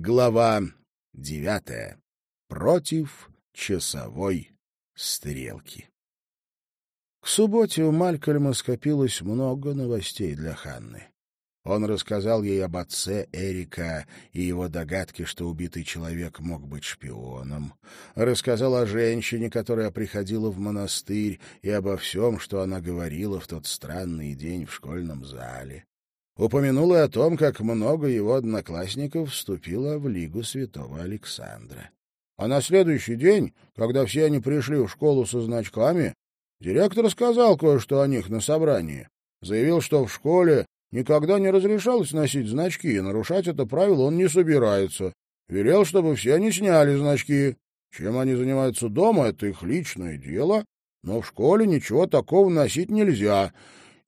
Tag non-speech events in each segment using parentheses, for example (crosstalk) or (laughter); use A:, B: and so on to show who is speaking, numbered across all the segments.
A: Глава девятая. Против часовой стрелки. К субботе у Малькольма скопилось много новостей для Ханны. Он рассказал ей об отце Эрика и его догадке, что убитый человек мог быть шпионом. Рассказал о женщине, которая приходила в монастырь, и обо всем, что она говорила в тот странный день в школьном зале упомянул и о том, как много его одноклассников вступило в Лигу Святого Александра. А на следующий день, когда все они пришли в школу со значками, директор сказал кое-что о них на собрании. Заявил, что в школе никогда не разрешалось носить значки, и нарушать это правило он не собирается. Велел, чтобы все они сняли значки. Чем они занимаются дома, это их личное дело, но в школе ничего такого носить нельзя,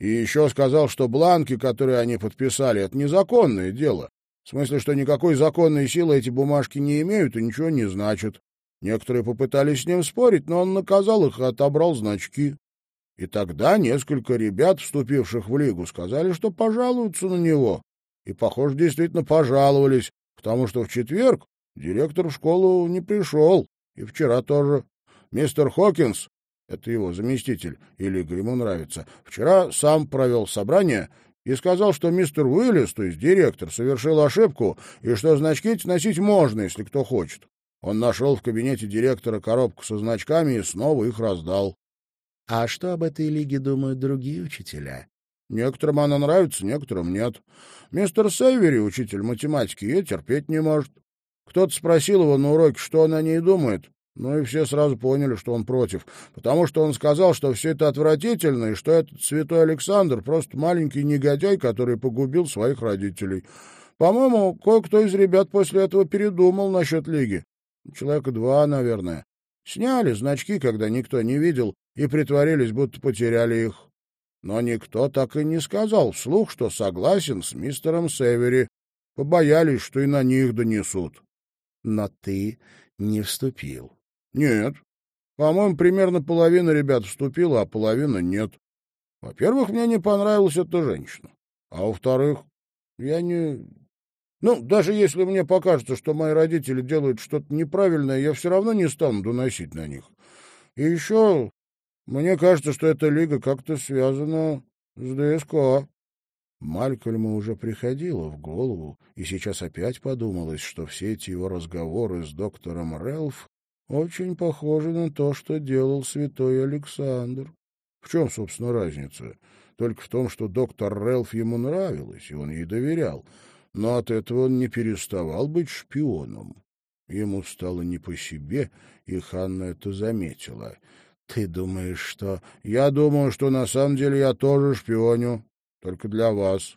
A: и еще сказал, что бланки, которые они подписали, — это незаконное дело. В смысле, что никакой законной силы эти бумажки не имеют и ничего не значат. Некоторые попытались с ним спорить, но он наказал их и отобрал значки. И тогда несколько ребят, вступивших в лигу, сказали, что пожалуются на него. И, похоже, действительно пожаловались, потому что в четверг директор в школу не пришел, и вчера тоже. Мистер Хокинс это его заместитель, или ему нравится, вчера сам провел собрание и сказал, что мистер Уиллис, то есть директор, совершил ошибку, и что значки эти носить можно, если кто хочет. Он нашел в кабинете директора коробку со значками и снова их раздал.
B: — А что об этой лиге думают другие учителя?
A: Некоторым она нравится, некоторым нет. Мистер Сейвери, учитель математики, ее терпеть не может. Кто-то спросил его на уроке, что он о ней думает. Ну и все сразу поняли, что он против, потому что он сказал, что все это отвратительно, и что этот святой Александр просто маленький негодяй, который погубил своих родителей. По-моему, кое-кто из ребят после этого передумал насчет лиги. Человека два, наверное. Сняли значки, когда никто не видел, и притворились, будто потеряли их. Но никто так и не сказал вслух, что согласен с мистером Севери. Побоялись, что и на них донесут.
B: Но ты не вступил.
A: Нет. По-моему, примерно половина ребят вступила, а половина нет. Во-первых, мне не понравилась эта женщина. А во-вторых, я не... Ну, даже если мне покажется, что мои родители делают что-то неправильное, я все равно не стану доносить на них. И еще мне кажется, что эта лига как-то связана с ДСК.
B: Малькольму уже приходило в голову, и сейчас опять подумалось, что все эти его разговоры с доктором Рэлф очень похоже на то, что делал святой Александр.
A: В чем, собственно, разница? Только в том, что доктор Рэлф ему нравилась, и он ей доверял. Но от этого он не переставал быть шпионом. Ему стало не по себе, и Ханна это заметила.
B: «Ты думаешь, что...»
A: «Я думаю, что на самом деле я тоже шпионю, только для вас».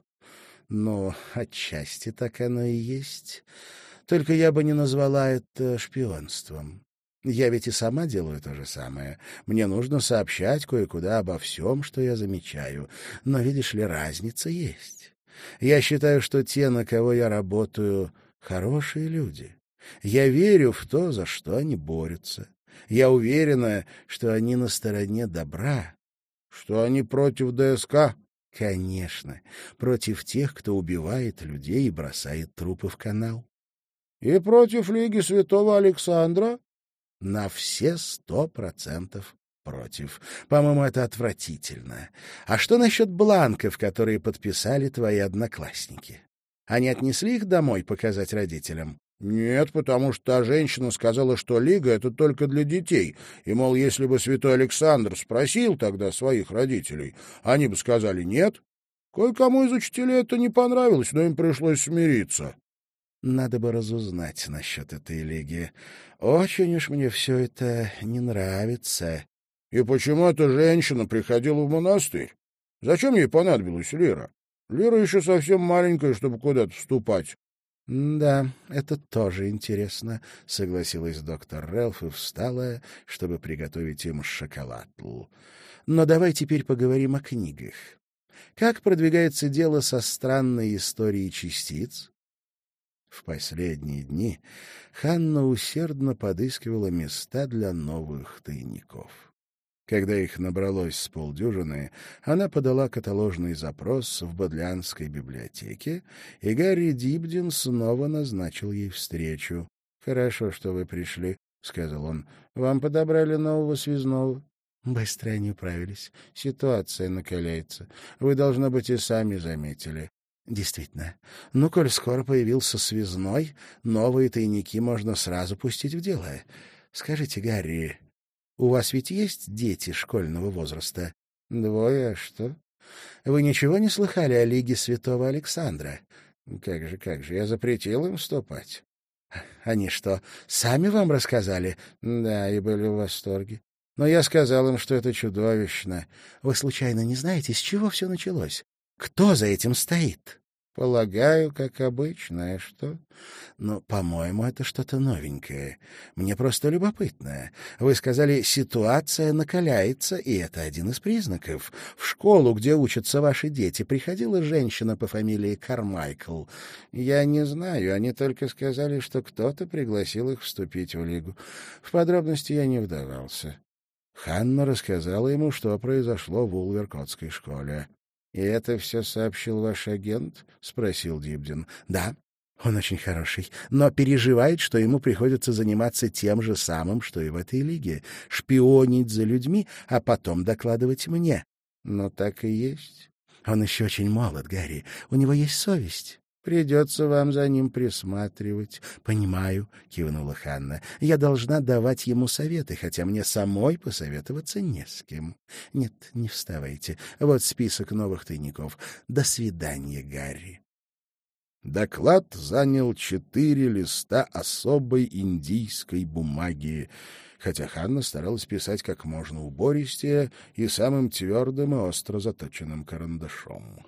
B: «Ну, отчасти так оно и есть. Только я бы не назвала это шпионством. Я ведь и сама делаю то же самое. Мне нужно сообщать кое-куда обо всем, что я замечаю. Но, видишь ли, разница есть. Я считаю, что те, на кого я работаю, хорошие люди. Я верю в то, за что они борются. Я уверена, что они на стороне добра.
A: Что они против ДСК?
B: Конечно, против тех, кто убивает людей и бросает трупы в канал.
A: И против Лиги Святого Александра?
B: На все сто процентов против. По-моему, это отвратительно. А что насчет бланков, которые подписали твои одноклассники? Они отнесли их домой показать родителям?
A: Нет, потому что та женщина сказала, что лига — это только для детей, и, мол, если бы святой Александр спросил тогда своих родителей, они бы сказали «нет». Кое-кому из учителей это не понравилось, но им пришлось смириться.
B: Надо бы разузнать насчет этой лиги. Очень уж мне все это не нравится.
A: И почему эта женщина приходила в монастырь? Зачем ей понадобилась Лира? Лира еще совсем маленькая, чтобы куда-то вступать.
B: — Да, это тоже интересно, — согласилась доктор Рэлф и встала, чтобы приготовить им шоколад. Но давай теперь поговорим о книгах. Как продвигается дело со странной историей частиц? В последние дни Ханна усердно подыскивала места для новых тайников.
A: Когда их набралось с полдюжины, она подала каталожный запрос в Бодлянской библиотеке, и Гарри Дибдин снова назначил ей встречу. — Хорошо, что вы пришли, — сказал он. — Вам подобрали нового связного. Быстро они управились. Ситуация накаляется. Вы, должно быть, и сами заметили. Действительно. Ну, коль скоро появился связной, новые тайники можно сразу пустить в дело. Скажите, Гарри, у вас ведь есть дети школьного возраста? Двое, а что? Вы ничего не слыхали о Лиге Святого Александра? Как же, как же, я запретил им вступать. Они что, сами вам рассказали? Да, и были в восторге. Но я сказал им, что это чудовищно. Вы случайно не знаете, с чего все началось? Кто за этим стоит? Полагаю, как обычно, а что? Но, по-моему, это что-то новенькое. Мне просто любопытно. Вы сказали, ситуация накаляется, и это один из признаков. В школу, где учатся ваши дети, приходила женщина по фамилии Кармайкл. Я не знаю, они только сказали, что кто-то пригласил их вступить в лигу. В подробности я не вдавался. Ханна рассказала ему, что произошло в Улверкотской школе. — И это все сообщил ваш агент? — спросил Дибдин. — Да, он очень хороший, но переживает, что ему приходится заниматься тем же самым, что и в этой лиге — шпионить за людьми, а потом докладывать мне. — Но так и есть. Он еще очень молод, Гарри. У него есть совесть. Придется вам за ним присматривать. — Понимаю, — кивнула Ханна. — Я должна давать ему советы, хотя мне самой посоветоваться не с кем. Нет, не вставайте. Вот список новых тайников. До свидания, Гарри. Доклад занял четыре листа особой индийской бумаги, хотя Ханна старалась писать как можно убористее и самым твердым и остро заточенным карандашом.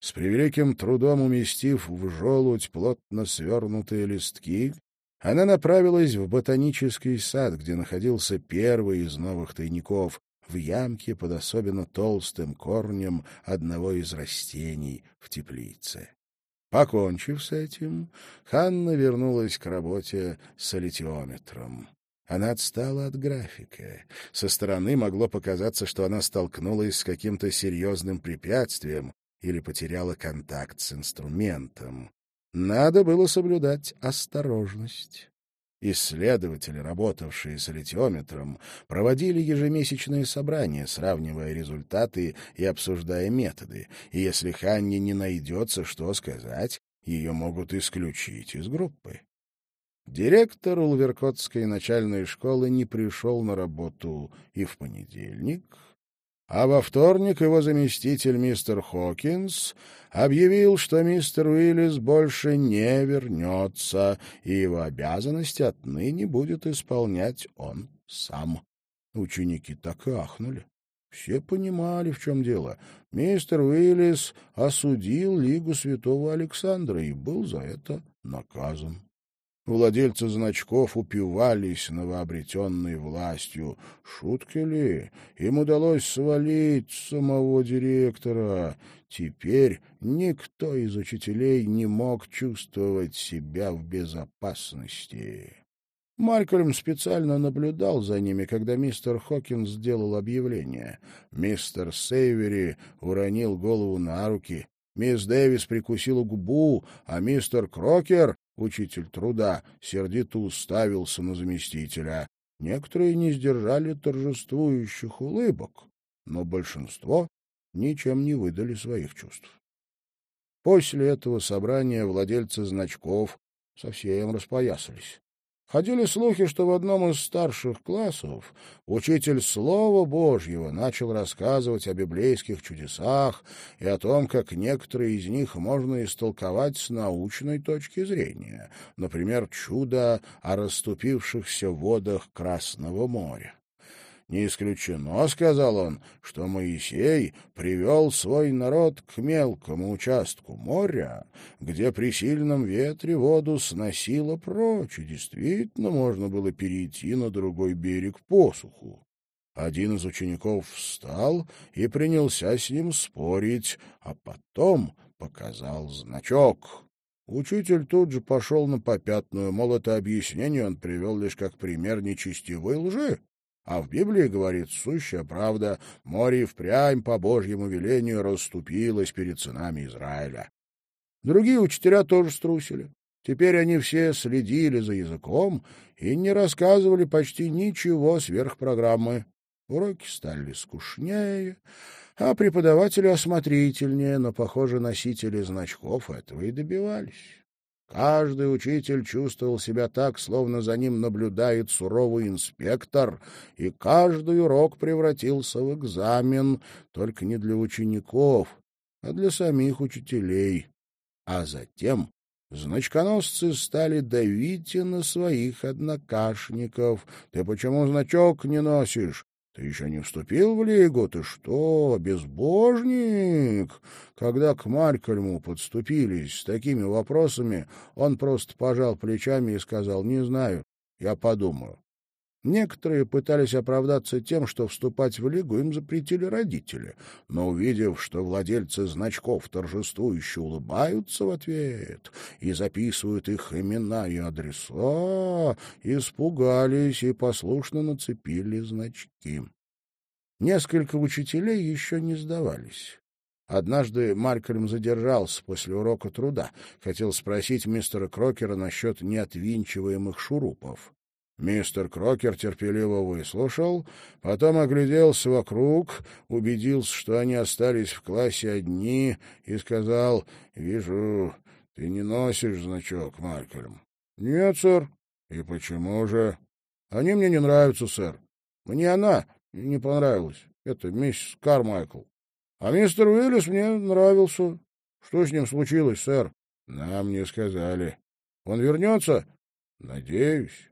A: С превеликим трудом уместив в желудь плотно свернутые листки, она направилась в ботанический сад, где находился первый из новых тайников, в ямке под особенно толстым корнем одного из растений в теплице. Покончив с этим, Ханна вернулась к работе с аллитиометром. Она отстала от графика. Со стороны могло показаться, что она столкнулась с каким-то серьезным препятствием, или потеряла контакт с инструментом. Надо было соблюдать осторожность. Исследователи, работавшие с литиометром, проводили ежемесячные собрания, сравнивая результаты и обсуждая методы, и если Ханне не найдется, что сказать, ее могут исключить из группы. Директор Улверкотской начальной школы не пришел на работу и в понедельник, а во вторник его заместитель мистер Хокинс объявил, что мистер Уиллис больше не вернется, и его обязанности отныне будет исполнять он сам. Ученики так и ахнули. Все понимали, в чем дело. Мистер Уиллис осудил Лигу Святого Александра и был за это наказан. Владельцы значков упивались новообретенной властью. Шутки ли? Им удалось свалить самого директора. Теперь никто из учителей не мог чувствовать себя в безопасности. Малькольм специально наблюдал за ними, когда мистер Хокинс сделал объявление. Мистер Сейвери уронил голову на руки. Мисс Дэвис прикусила губу, а мистер Крокер Учитель труда сердито уставился на заместителя. Некоторые не сдержали торжествующих улыбок, но большинство ничем не выдали своих чувств. После этого собрания владельцы значков совсем распоясались. Ходили слухи, что в одном из старших классов учитель Слова Божьего начал рассказывать о библейских чудесах и о том, как некоторые из них можно истолковать с научной точки зрения, например, чудо о расступившихся водах Красного моря. Не исключено, — сказал он, — что Моисей привел свой народ к мелкому участку моря, где при сильном ветре воду сносило прочь, и действительно можно было перейти на другой берег посуху. Один из учеников встал и принялся с ним спорить, а потом показал значок. Учитель тут же пошел на попятную, мол, это объяснение он привел лишь как пример нечестивой лжи. А в Библии говорит сущая правда, море впрямь по Божьему велению расступилось перед сынами Израиля. Другие учителя тоже струсили. Теперь они все следили за языком и не рассказывали почти ничего сверх программы. Уроки стали скучнее, а преподаватели осмотрительнее, но, похоже, носители значков этого и добивались. Каждый учитель чувствовал себя так, словно за ним наблюдает суровый инспектор, и каждый урок превратился в экзамен, только не для учеников, а для самих учителей. А затем значконосцы стали давить и на своих однокашников. «Ты почему значок не носишь? Ты еще не вступил в лигу? Ты что, безбожник? Когда к Малькольму подступились с такими вопросами, он просто пожал плечами и сказал, не знаю, я подумаю. Некоторые пытались оправдаться тем, что вступать в лигу им запретили родители, но, увидев, что владельцы значков торжествующе улыбаются в ответ и записывают их имена и адреса, испугались и послушно нацепили значки. Несколько учителей еще не сдавались. Однажды Маркельм задержался после урока труда, хотел спросить мистера Крокера насчет неотвинчиваемых шурупов. Мистер Крокер терпеливо выслушал, потом огляделся вокруг, убедился, что они остались в классе одни, и сказал, «Вижу, ты не носишь значок, Малькольм». «Нет, сэр». «И почему же?» «Они мне не нравятся, сэр. Мне она не понравилась. Это миссис Кармайкл. А мистер Уиллис мне нравился. Что с ним случилось, сэр?» «Нам не сказали». «Он вернется?» «Надеюсь».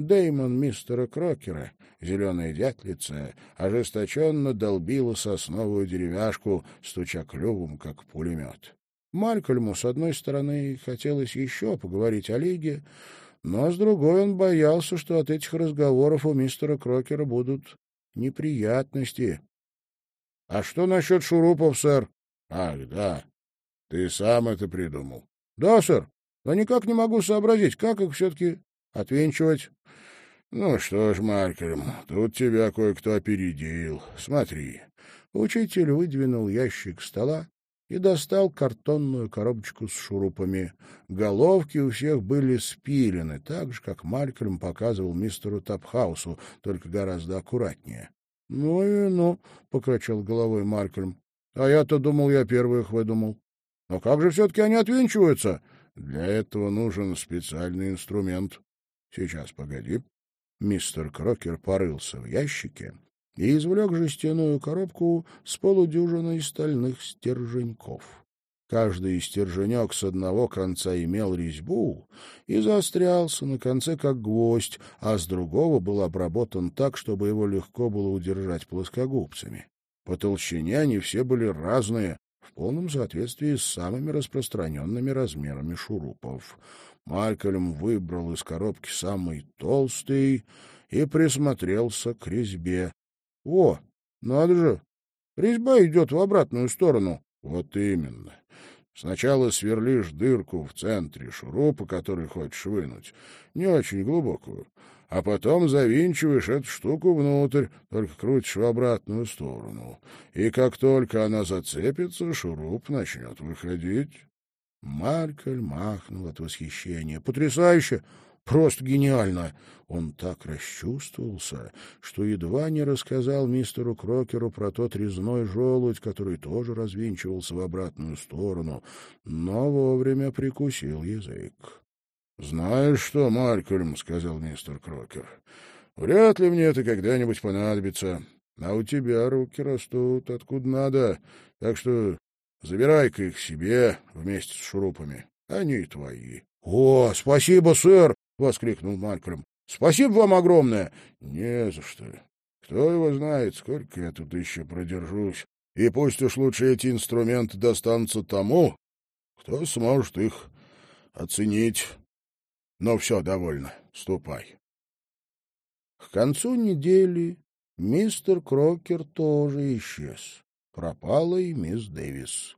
A: Деймон мистера Крокера, зеленая дятлица, ожесточенно долбила сосновую деревяшку, стуча клювом, как пулемет. Малькольму, с одной стороны, хотелось еще поговорить о Лиге, но с другой он боялся, что от этих разговоров у мистера Крокера будут неприятности. — А что насчет шурупов, сэр? — Ах, да. Ты сам это придумал. — Да, сэр. Но никак не могу сообразить, как их все-таки отвинчивать. Ну что ж, Маркерм, тут тебя кое-кто опередил. Смотри. Учитель выдвинул ящик стола и достал картонную коробочку с шурупами. Головки у всех были спилены, так же, как Малькольм показывал мистеру Тапхаусу, только гораздо аккуратнее. — Ну и ну, — покачал головой Малькольм. — А я-то думал, я первый их выдумал. Но как же все-таки они отвинчиваются? Для этого нужен специальный инструмент. Сейчас, погоди. Мистер Крокер порылся в ящике и извлек жестяную коробку с полудюжиной стальных стерженьков. Каждый стерженек с одного конца имел резьбу и заострялся на конце как гвоздь, а с другого был обработан так, чтобы его легко было удержать плоскогубцами. По толщине они все были разные, в полном соответствии с самыми распространенными размерами шурупов. Малькольм выбрал из коробки самый толстый и присмотрелся к резьбе. — О, надо же! Резьба идет в обратную сторону. — Вот именно. Сначала сверлишь дырку в центре шурупа, который хочешь вынуть, не очень глубокую, а потом завинчиваешь эту штуку внутрь, только крутишь в обратную сторону. И как только она зацепится, шуруп начнет выходить. Малькольм махнул от восхищения. «Потрясающе! Просто гениально!» Он так расчувствовался, что едва не рассказал мистеру Крокеру про тот резной желудь, который тоже развинчивался в обратную сторону, но вовремя прикусил язык. «Знаешь что, Малькольм, — сказал мистер Крокер, — вряд ли мне это когда-нибудь понадобится, а у тебя руки растут откуда надо, так что Забирай-ка их себе вместе с шурупами. Они твои. — О, спасибо, сэр! — воскликнул Малькольм. — Спасибо вам огромное! — Не за что. Кто его знает, сколько я тут еще продержусь. И пусть уж лучше эти инструменты достанутся тому, кто сможет их оценить. Но все, довольно. Ступай. К концу недели мистер Крокер тоже исчез. Пропала и мисс Дэвис.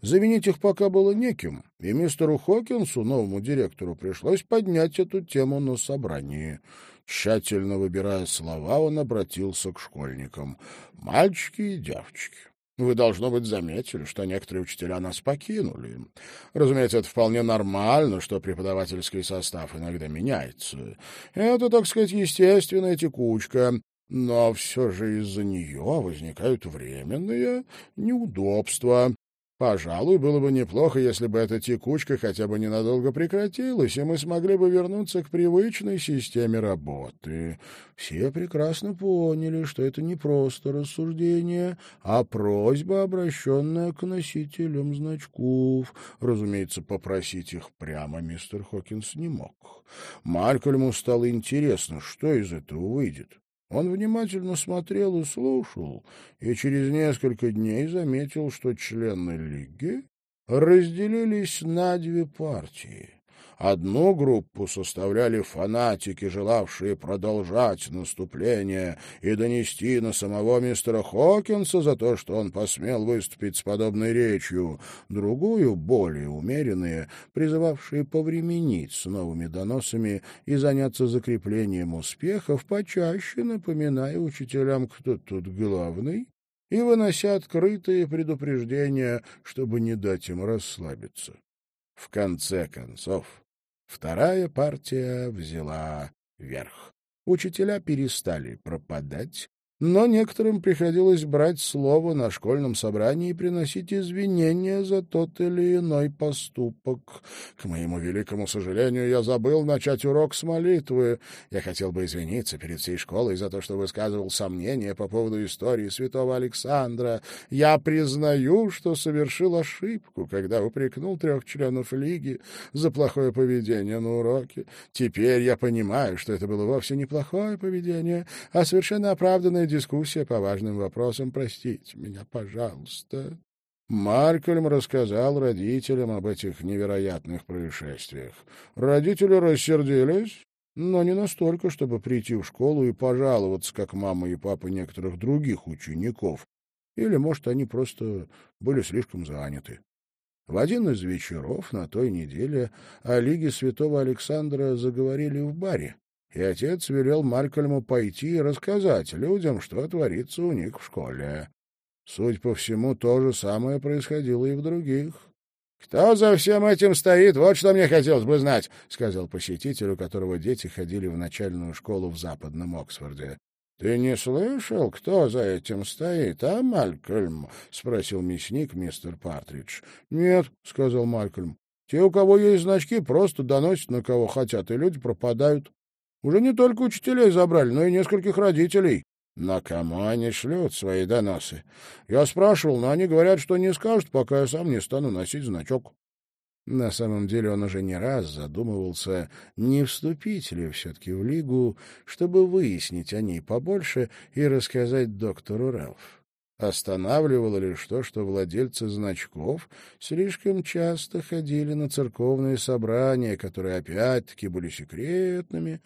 A: Заменить их пока было неким, и мистеру Хокинсу, новому директору, пришлось поднять эту тему на собрании. Тщательно выбирая слова, он обратился к школьникам. «Мальчики и девочки, вы, должно быть, заметили, что некоторые учителя нас покинули. Разумеется, это вполне нормально, что преподавательский состав иногда меняется. Это, так сказать, естественная текучка, но все же из-за нее возникают временные неудобства. Пожалуй, было бы неплохо, если бы эта текучка хотя бы ненадолго прекратилась, и мы смогли бы вернуться к привычной системе работы. Все прекрасно поняли, что это не просто рассуждение, а просьба, обращенная к носителям значков. Разумеется, попросить их прямо мистер Хокинс не мог. Малькольму стало интересно, что из этого выйдет. Он внимательно смотрел и слушал, и через несколько дней заметил, что члены Лиги разделились на две партии. Одну группу составляли фанатики, желавшие продолжать наступление и донести на самого мистера Хокинса за то, что он посмел выступить с подобной речью, другую, более умеренные, призывавшие повременить с новыми доносами и заняться закреплением успехов, почаще напоминая учителям, кто тут главный, и вынося открытые предупреждения, чтобы не дать им расслабиться. В конце концов, Вторая партия взяла верх. Учителя перестали пропадать, но некоторым приходилось брать слово на школьном собрании и приносить извинения за тот или иной поступок. К моему великому сожалению, я забыл начать урок с молитвы. Я хотел бы извиниться перед всей школой за то, что высказывал сомнения по поводу истории святого Александра. Я признаю, что совершил ошибку, когда упрекнул трех членов лиги за плохое поведение на уроке. Теперь я понимаю, что это было вовсе не плохое поведение, а совершенно оправданное дискуссия по важным вопросам. Простите меня, пожалуйста». Маркельм рассказал родителям об этих невероятных происшествиях. Родители рассердились, но не настолько, чтобы прийти в школу и пожаловаться, как мама и папа некоторых других учеников. Или, может, они просто были слишком заняты. В один из вечеров на той неделе о Лиге Святого Александра заговорили в баре и отец велел Малькольму пойти и рассказать людям, что творится у них в школе. Суть по всему, то же самое происходило и в других. — Кто за всем этим стоит, вот что мне хотелось бы знать, — сказал посетитель, у которого дети ходили в начальную школу в западном Оксфорде. — Ты не слышал, кто за этим стоит, а, Малькольм? — спросил мясник мистер Партридж. — Нет, — сказал Малькольм. — Те, у кого есть значки, просто доносят на кого хотят, и люди пропадают. Уже не только учителей забрали, но и нескольких родителей. На кому они шлют свои доносы? Я спрашивал, но они говорят, что не скажут, пока я сам не стану носить значок. На самом деле он уже не раз задумывался, не вступить ли все-таки в Лигу, чтобы выяснить о ней побольше и рассказать доктору Рэлф. Останавливало лишь то, что владельцы значков слишком часто ходили на церковные собрания, которые опять-таки были секретными,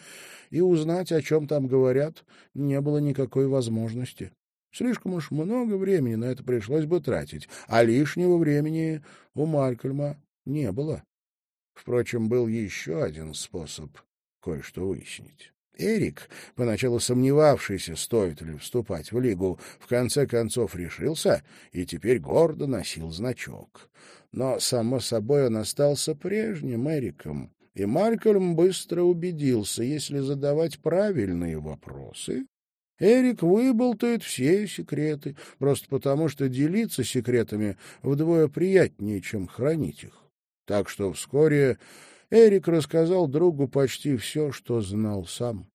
A: и узнать, о чем там говорят, не было никакой возможности. Слишком уж много времени на это пришлось бы тратить, а лишнего времени у Малькольма не было. Впрочем, был еще один способ кое-что выяснить. Эрик, поначалу сомневавшийся, стоит ли вступать в лигу, в конце концов решился и теперь гордо носил значок. Но, само собой, он остался прежним Эриком, и Малькольм быстро убедился, если задавать правильные вопросы, Эрик выболтает все секреты, просто потому что делиться секретами вдвое приятнее, чем хранить их. Так что вскоре Эрик рассказал другу почти все, что знал сам.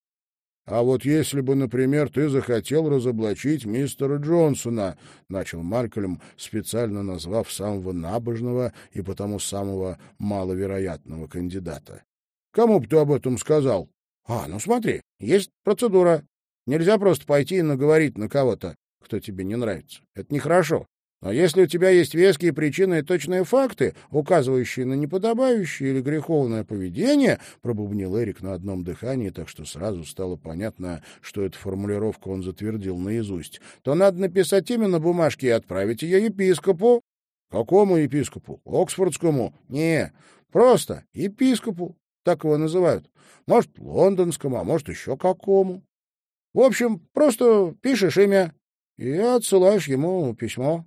A: «А вот если бы, например, ты захотел разоблачить мистера Джонсона», — начал Малькольм, специально назвав самого набожного и потому самого маловероятного кандидата. «Кому бы ты об этом сказал?» «А, ну смотри, есть процедура. Нельзя просто пойти и наговорить на кого-то, кто тебе не нравится. Это нехорошо. Но если у тебя есть веские причины и точные факты, указывающие на неподобающее или греховное поведение, пробубнил Эрик на одном дыхании, так что сразу стало понятно, что эту формулировку он затвердил наизусть, то надо написать имя на бумажке и отправить ее епископу. Какому епископу? Оксфордскому? Не, просто епископу. Так его называют. Может, лондонскому, а может, еще какому. В общем, просто пишешь имя и отсылаешь ему письмо.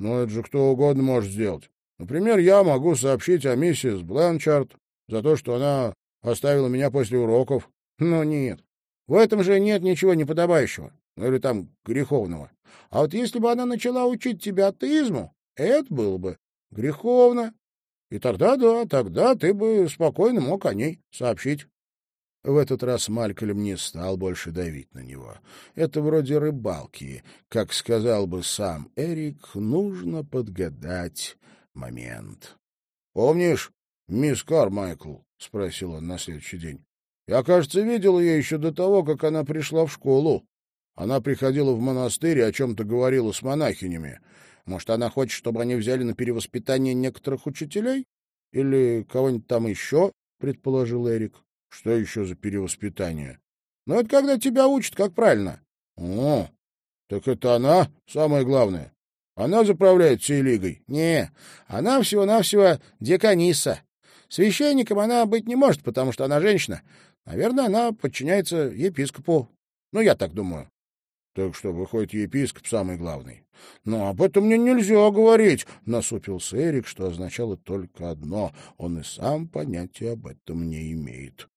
A: Ну, это же кто угодно может сделать. Например, я могу сообщить о миссис Бленчард за то, что она оставила меня после уроков. Но нет, в этом же нет ничего неподобающего, ну или там греховного. А вот если бы она начала учить тебя атеизму, это было бы греховно. И тогда, да, тогда ты бы спокойно мог о ней сообщить. В этот раз Малькольм не стал больше давить на него. Это вроде рыбалки. Как сказал бы сам Эрик, нужно подгадать момент. — Помнишь, мисс Кармайкл? — спросил он на следующий день. — Я, кажется, видел ее еще до того, как она пришла в школу. Она приходила в монастырь и о чем-то говорила с монахинями. Может, она хочет, чтобы они взяли на перевоспитание некоторых учителей? Или кого-нибудь там еще, — предположил Эрик. — Что еще за перевоспитание? — Ну, это когда тебя учат, как правильно. — О, так это она самое главное. Она заправляет всей лигой? Не, она всего-навсего деканиса. Священником она быть не может, потому что она женщина. Наверное, она подчиняется епископу. Ну, я так думаю. Так что, выходит, епископ самый главный. Но об этом мне нельзя говорить, — насупился Эрик, что означало только одно. Он и сам понятия об этом не имеет.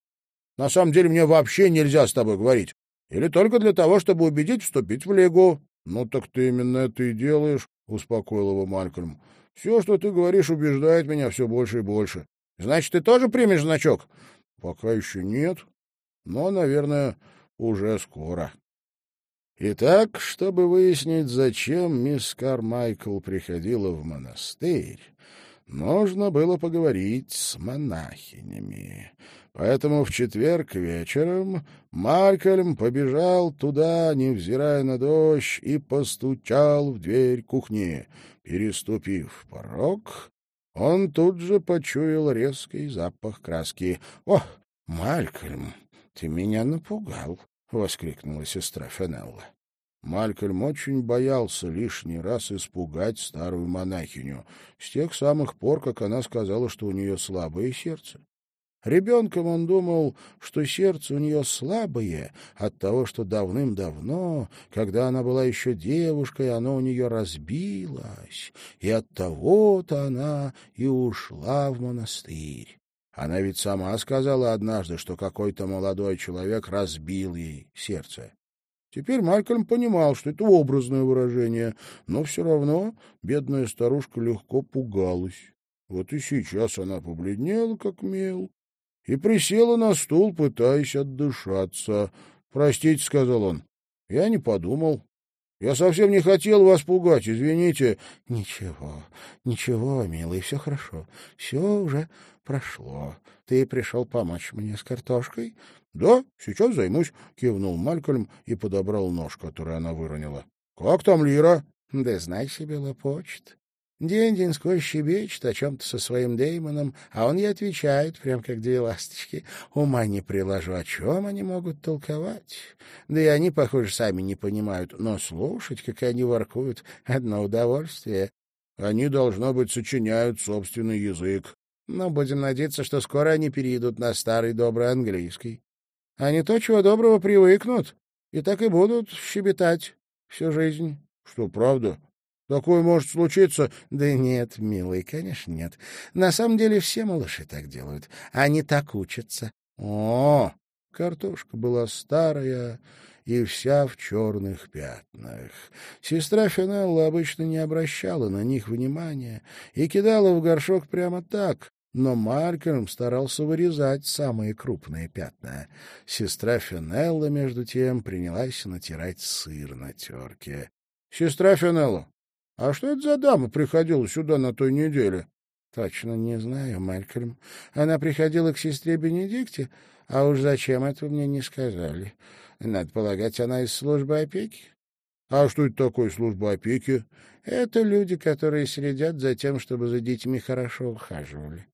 A: На самом деле мне вообще нельзя с тобой говорить. Или только для того, чтобы убедить вступить в лигу. Ну так ты именно это и делаешь. — успокоил его Малькольм. — Все, что ты говоришь, убеждает меня все больше и больше. — Значит, ты тоже примешь значок? — Пока еще нет, но, наверное, уже скоро. Итак, чтобы выяснить, зачем мисс Кармайкл приходила в монастырь, нужно было поговорить с монахинями. Поэтому в четверг вечером Малькольм побежал туда, невзирая на дождь, и постучал в дверь кухни. Переступив порог, он тут же почуял резкий запах краски. — О, Малькольм, ты меня напугал! — воскликнула сестра Фенелла. Малькольм очень боялся лишний раз испугать старую монахиню с тех самых пор, как она сказала, что у нее слабое сердце. Ребенком он думал, что сердце у нее слабое от того, что давным-давно, когда она была еще девушкой, оно у нее разбилось, и от того-то она и ушла в монастырь. Она ведь сама сказала однажды, что какой-то молодой человек разбил ей сердце. Теперь Малькольм понимал, что это образное выражение, но все равно бедная старушка легко пугалась. Вот и сейчас она побледнела, как мел, и присела на стул, пытаясь отдышаться. «Простите», — сказал он, — «я не подумал. Я совсем не хотел вас пугать, извините». «Ничего, ничего, милый, все хорошо. Все уже прошло. Ты пришел помочь мне с картошкой?» «Да, сейчас займусь», — кивнул Малькольм и подобрал нож, который она выронила. «Как там Лира?» «Да знай себе, лопочет. День-деньской щебечет о чем-то со своим Деймоном, а он ей отвечает, прям как две ласточки. Ума не приложу, о чем они могут толковать. Да и они, похоже, сами не понимают, но слушать, как они воркуют, — одно удовольствие. Они, должно быть, сочиняют собственный язык. Но будем надеяться, что скоро они перейдут на старый добрый английский. Они то, чего доброго, привыкнут, и так и будут щебетать всю жизнь. — Что, правда? Такое может случиться? Да нет, милый, конечно, нет. На самом деле все малыши так делают. Они так учатся. О, картошка была старая и вся в черных пятнах. Сестра Финелла обычно не обращала на них внимания и кидала в горшок прямо так, но Маркером старался вырезать самые крупные пятна. Сестра Финелла, между тем, принялась натирать сыр на терке. — Сестра Финелла, а что это за дама приходила сюда на той неделе? — Точно не знаю, Малькольм. Она приходила к сестре Бенедикте, а уж зачем этого мне не сказали. Надо полагать, она из службы опеки. — А что это такое служба опеки? — Это люди, которые следят за тем, чтобы за детьми хорошо ухаживали.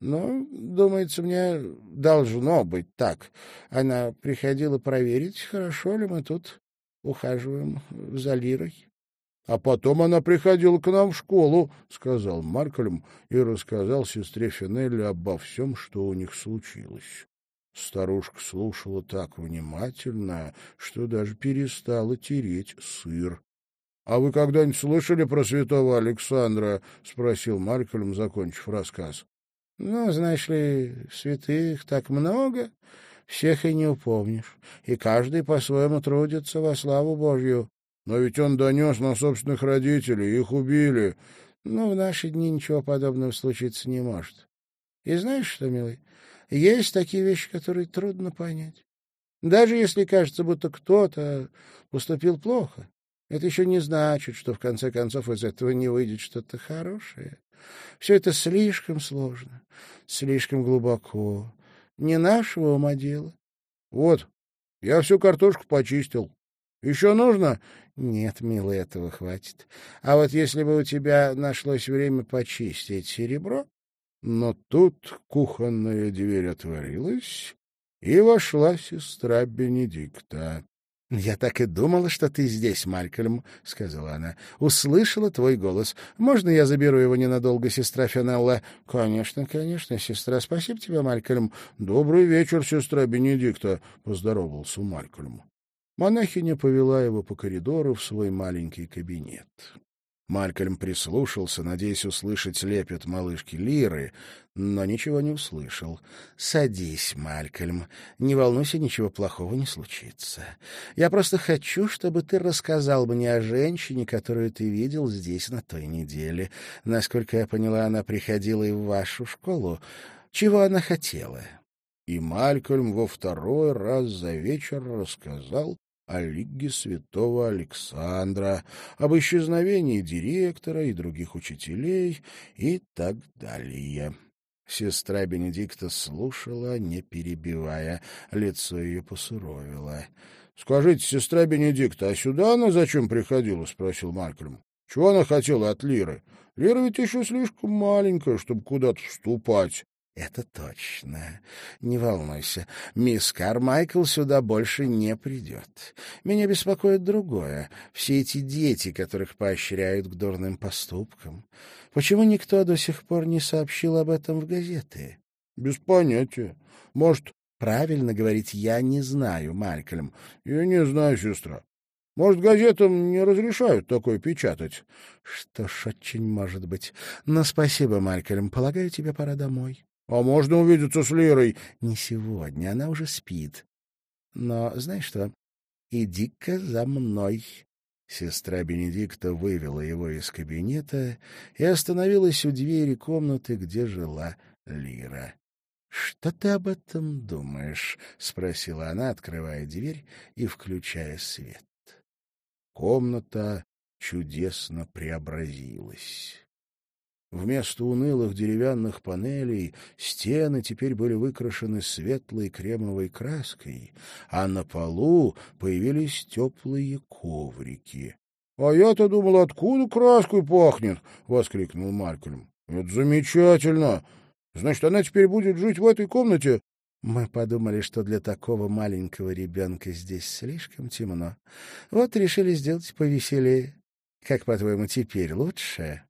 A: Ну, думается, мне должно быть так. Она приходила проверить, хорошо ли мы тут ухаживаем за Лирой. А потом она приходила к нам в школу, — сказал Маркольм и рассказал сестре Финелли обо всем, что у них случилось. Старушка слушала так внимательно, что даже перестала тереть сыр. — А вы когда-нибудь слышали про святого Александра? — спросил Маркольм, закончив рассказ. — Ну, знаешь ли, святых так много, всех и не упомнишь, и каждый по-своему трудится во славу Божью. Но ведь он донес на собственных родителей, их убили. Ну, в наши дни ничего подобного случиться не может. И знаешь что, милый, есть такие вещи, которые трудно понять. Даже если кажется, будто кто-то поступил плохо, это еще не значит, что в конце концов из этого не выйдет что-то хорошее. Все это слишком сложно, слишком глубоко. Не нашего ума дело. Вот, я всю картошку почистил. Еще нужно? Нет, милый, этого хватит. А вот если бы у тебя нашлось время почистить серебро... Но тут кухонная дверь отворилась, и вошла сестра Бенедикта. — Я так и думала, что ты здесь, Малькольм, — сказала она. — Услышала твой голос. Можно я заберу его ненадолго, сестра Финелла? — Конечно, конечно, сестра. Спасибо тебе, Малькольм. — Добрый вечер, сестра Бенедикта, — поздоровался Малькольм. Монахиня повела его по коридору в свой маленький кабинет. Малькольм прислушался, надеясь услышать лепет малышки Лиры, но ничего не услышал. — Садись, Малькольм. Не волнуйся, ничего плохого не случится. Я просто хочу, чтобы ты рассказал мне о женщине, которую ты видел здесь на той неделе. Насколько я поняла, она приходила и в вашу школу. Чего она хотела? И Малькольм во второй раз за вечер рассказал о Лиге Святого Александра, об исчезновении директора и других учителей и так далее. Сестра Бенедикта слушала, не перебивая. Лицо ее посуровило. — Скажите, сестра Бенедикта, а сюда она зачем приходила? — спросил Малькольм. — Чего она хотела от Лиры? Лира ведь еще слишком маленькая, чтобы куда-то вступать. Это точно. Не волнуйся, мисс Кармайкл сюда больше не придет. Меня беспокоит другое. Все эти дети, которых поощряют к дурным поступкам. Почему никто до сих пор не сообщил об этом в газеты? Без понятия. Может, правильно говорить «я не знаю», Малькольм? Я не знаю, сестра. Может, газетам не разрешают такое печатать? Что ж, очень может быть. Но спасибо, Малькольм. Полагаю, тебе пора домой. А можно увидеться с Лирой? Не сегодня, она уже спит. Но знаешь что? Иди-ка за мной. Сестра Бенедикта вывела его из кабинета и остановилась у двери комнаты, где жила Лира. — Что ты об этом думаешь? — спросила она, открывая дверь и включая свет. Комната чудесно преобразилась. Вместо унылых деревянных панелей стены теперь были выкрашены светлой кремовой краской, а на полу появились теплые коврики. — А я-то думал, откуда краской пахнет? — воскликнул Маркельм. — Это замечательно! Значит, она теперь будет жить в этой комнате? Мы подумали, что для такого маленького ребенка здесь слишком темно. Вот решили сделать повеселее. Как, по-твоему, теперь лучше?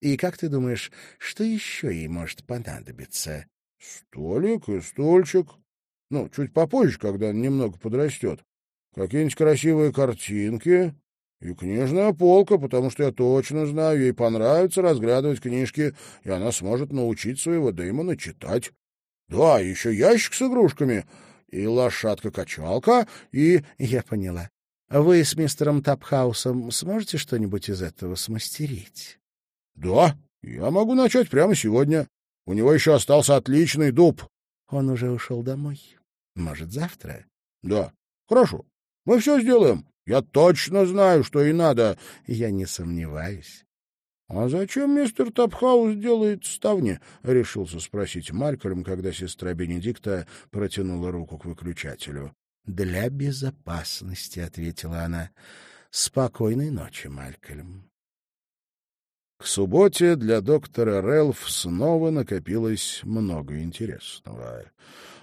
A: И как ты думаешь, что еще ей может понадобиться? — Столик и стульчик. Ну, чуть попозже, когда немного подрастет. Какие-нибудь красивые картинки и книжная полка, потому что я точно знаю, ей понравится разглядывать книжки, и она сможет научить своего Дэймона читать. Да, еще ящик с игрушками, и лошадка-качалка, и... (laughs) Я поняла. Вы с мистером Тапхаусом сможете что-нибудь из этого смастерить? Да, я могу начать прямо сегодня. У него еще остался отличный дуб. Он уже ушел домой. Может, завтра? Да. Хорошо. Мы все сделаем. Я точно знаю, что и надо. Я не сомневаюсь. — А зачем мистер Тапхаус делает ставни? — решился спросить Малькольм, когда сестра Бенедикта протянула руку к выключателю. — Для безопасности, — ответила она. — Спокойной ночи, Малькольм. К субботе для доктора Рэлф снова накопилось много интересного.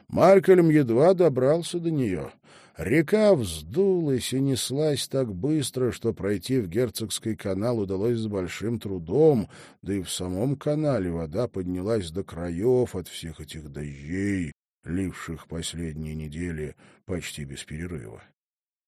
A: Малькольм едва добрался до нее. Река вздулась и неслась так быстро, что пройти в Герцогский канал удалось с большим трудом, да и в самом канале вода поднялась до краев от всех этих дождей, ливших последние недели почти без перерыва.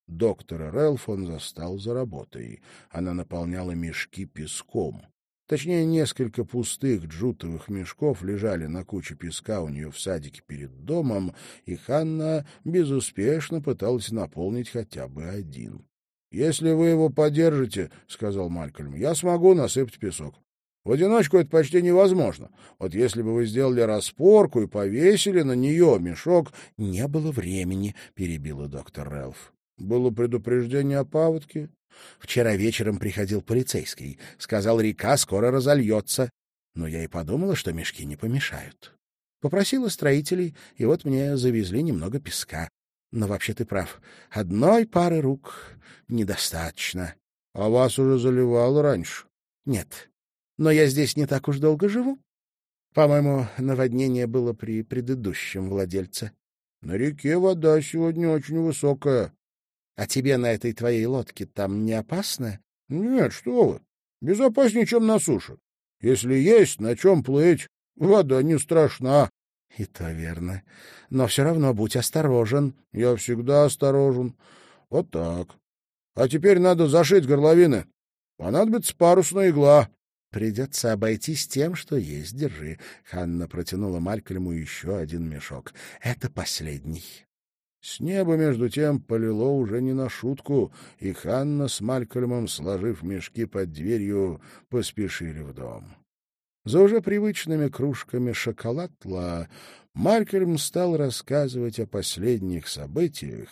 A: Доктора Релфон застал за работой. Она наполняла мешки песком. Точнее, несколько пустых джутовых мешков лежали на куче песка у нее в садике перед домом, и Ханна безуспешно пыталась наполнить хотя бы один. — Если вы его подержите, — сказал Малькольм, — я смогу насыпать песок. В одиночку это почти невозможно. Вот если бы вы сделали распорку и повесили на нее мешок... — Не было времени, — перебила доктор Рэлф. — Было предупреждение о паводке? Вчера вечером приходил полицейский. Сказал, река скоро разольется. Но я и подумала, что мешки не помешают. Попросила строителей, и вот мне завезли немного песка. Но вообще ты прав. Одной пары рук недостаточно. — А вас уже заливало раньше? — Нет. Но я здесь не так уж долго живу. По-моему, наводнение было при предыдущем владельце. — На реке вода сегодня очень высокая. А тебе на этой твоей лодке там не опасно? — Нет, что вы. Безопаснее, чем на суше. Если есть на чем плыть, вода не страшна. — И то верно. Но все равно будь осторожен. — Я всегда осторожен. Вот так. А теперь надо зашить горловины. Понадобится парусная игла. — Придется обойтись тем, что есть. Держи. Ханна протянула Малькольму еще один мешок. — Это последний. С неба, между тем, полило уже не на шутку, и Ханна с Малькольмом, сложив мешки под дверью, поспешили в дом. За уже привычными кружками шоколадла Малькольм стал рассказывать о последних событиях,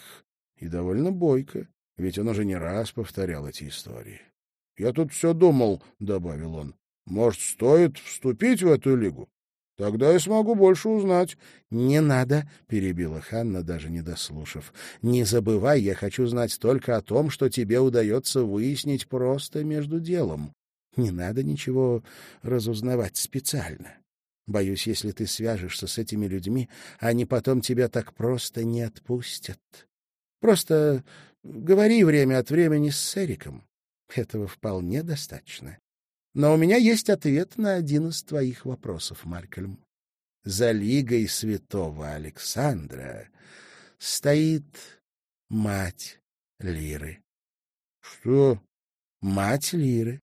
A: и довольно бойко, ведь он уже не раз повторял эти истории. — Я тут все думал, — добавил он, — может, стоит вступить в эту лигу? Тогда я смогу больше узнать. — Не надо, — перебила Ханна, даже не дослушав. — Не забывай, я хочу знать только о том, что тебе удается выяснить просто между делом. Не надо ничего разузнавать специально. Боюсь, если ты свяжешься с этими людьми, они потом тебя так просто не отпустят. Просто говори время от времени с Эриком. Этого вполне достаточно. Но у меня есть ответ на один из твоих вопросов, Малькольм. За лигой святого Александра стоит мать Лиры. — Что? — Мать Лиры.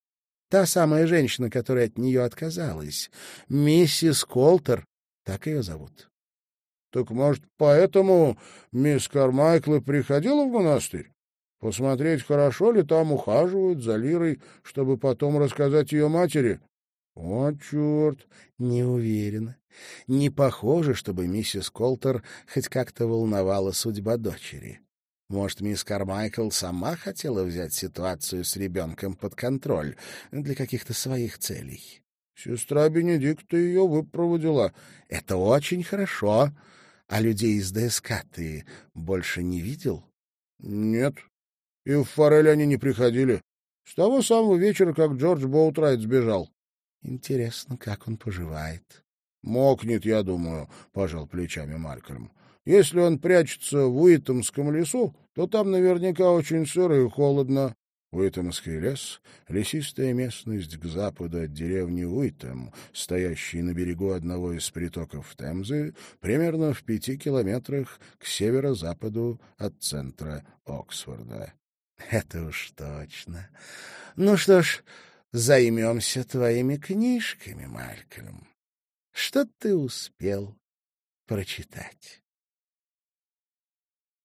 A: Та самая женщина, которая от нее отказалась. Миссис Колтер, так ее зовут. — Так, может, поэтому мисс Кармайкл и приходила в монастырь? Посмотреть, хорошо ли там ухаживают за Лирой, чтобы потом рассказать ее матери. О, черт! Не уверена. Не похоже, чтобы миссис Колтер хоть как-то волновала судьба дочери. Может, мисс Кармайкл сама хотела взять ситуацию с ребенком под контроль для каких-то своих целей. Сестра Бенедикта ее выпроводила. Это очень хорошо. А людей из ДСК ты больше не видел? Нет, и в форель они не приходили. С того самого вечера, как Джордж Боутрайт сбежал. Интересно, как он поживает. Мокнет, я думаю, — пожал плечами Малькольм. Если он прячется в Уитомском лесу, то там наверняка очень сыро и холодно. Уитомский лес — лесистая местность к западу от деревни Уитом, стоящей на берегу одного из притоков Темзы, примерно в пяти километрах к северо-западу от центра Оксфорда. (laughs) Это уж точно. Ну что ж, займемся твоими книжками, Малькольм. Что ты успел прочитать?